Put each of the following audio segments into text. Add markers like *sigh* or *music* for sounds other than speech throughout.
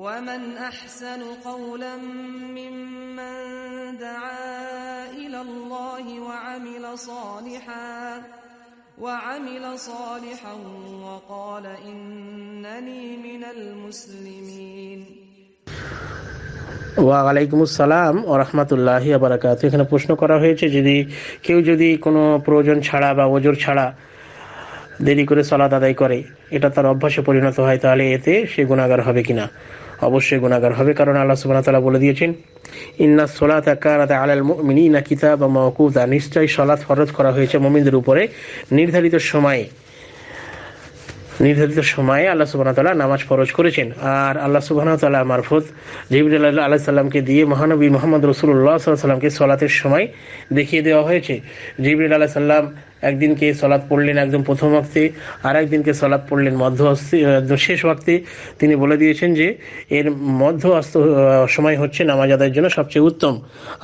ومن أحسن قولا ممن دعا إلى الله وعمل صالحا وعمل صالحا وقال إنني من المسلمين ওয়ালাইকুম আসসালাম ও রহমতুল্লাহি আবরাকাত এখানে প্রশ্ন করা হয়েছে যদি কেউ যদি কোনো প্রয়োজন ছাড়া বা ওজোর ছাড়া দেরি করে সলাত আদায় করে এটা তার অভ্যাসে পরিণত হয় তাহলে এতে সে গুণাগার হবে কিনা অবশ্যই গুণাগার হবে, কারণ আল্লাহ সুবহানাহু ওয়া তাআলা বলে দিয়েছেন, ইন্না সলাতা মুমিনিনা কিতাবা মাওকুতা নিশ্চয়ই সলাত ফরজ করা হয়েছে মুমিনদের উপরে নির্ধারিত সময়ে। নির্ধারিত সময়ে আল্লাহ সুবাহ তাল্লাহ নামাজ ফরজ করেছেন। আর আল্লাহ সুবাহ তাল্লাহ মারফত জিবুল আল্লাহ সাল্লামকে দিয়ে মহানবী মোহাম্মদ রসুল্লাহ সাল্লামকে সলাতের সময় দেখিয়ে দেওয়া হয়েছে। জিবুল আল্লাহ সাল্লাম একদিনকে সলাৎ পড়লেন একদম প্রথম ওয়াক্তে আর একদিনকে সলাৎ পড়লেন মধ্য শেষ ওয়াক্তে তিনি বলে দিয়েছেন যে, এর মধ্য অস্ত সময় হচ্ছে নামাজ আদায়ের জন্য সবচেয়ে উত্তম।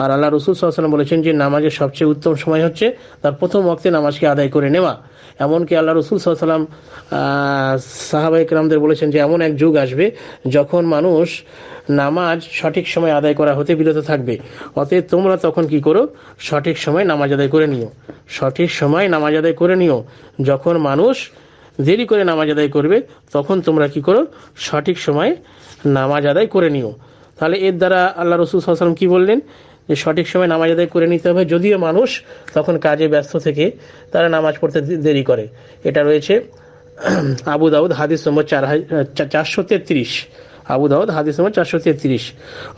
আর আল্লাহ রসুল সাল্লাম বলেছেন যে, নামাজের সবচেয়ে উত্তম সময় হচ্ছে তার প্রথম ওয়াক্তে নামাজকে আদায় করে নেওয়া। এমনকি আল্লাহ রসুল সাল্লাম সাহাবা ইকরামদের বলেছেন যে, এমন এক যুগ আসবে যখন মানুষ নামাজ সঠিক সময় আদায় করা হতে বিরত থাকবে। অতএব তোমরা তখন কি করো? সঠিক সময় নামাজ আদায় করে নিও। সঠিক সময় নামাজ আদায় করে নিও। যখন মানুষ দেরি করে নামাজ আদায় করবে, তখন তোমরা কি করো? সঠিক সময়ে নামাজ আদায় করে নিও। তাহলে এর দ্বারা আল্লাহ রসুল সাল্লাম কি বললেন? যে সঠিক সময় নামাজ আদায় করে নিতে হবে। যদিও মানুষ তখন কাজে ব্যস্ত থেকে তারা নামাজ পড়তে দেরি করে। এটা রয়েছে *clears throat* আবু দাউদ হাদিস নম্বর চার চারশো তেত্রিশ। আবু দাউদ হাদিস নম্বর চারশো তেত্রিশ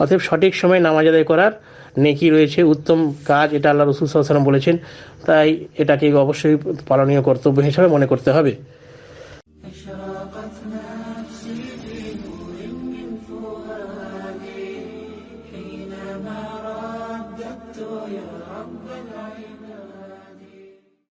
অতএব সঠিক সময় নামাজ আদায় করার নেকি রয়েছে উত্তম কাজ এটা আল্লাহ রসুল সাল্লাম বলেছেন তাই এটাকে অবশ্যই পালনীয় কর্তব্য হিসাবে মনে করতে হবে أشرقت نفسي بنور من فؤادي حينما رددت يا رب العباد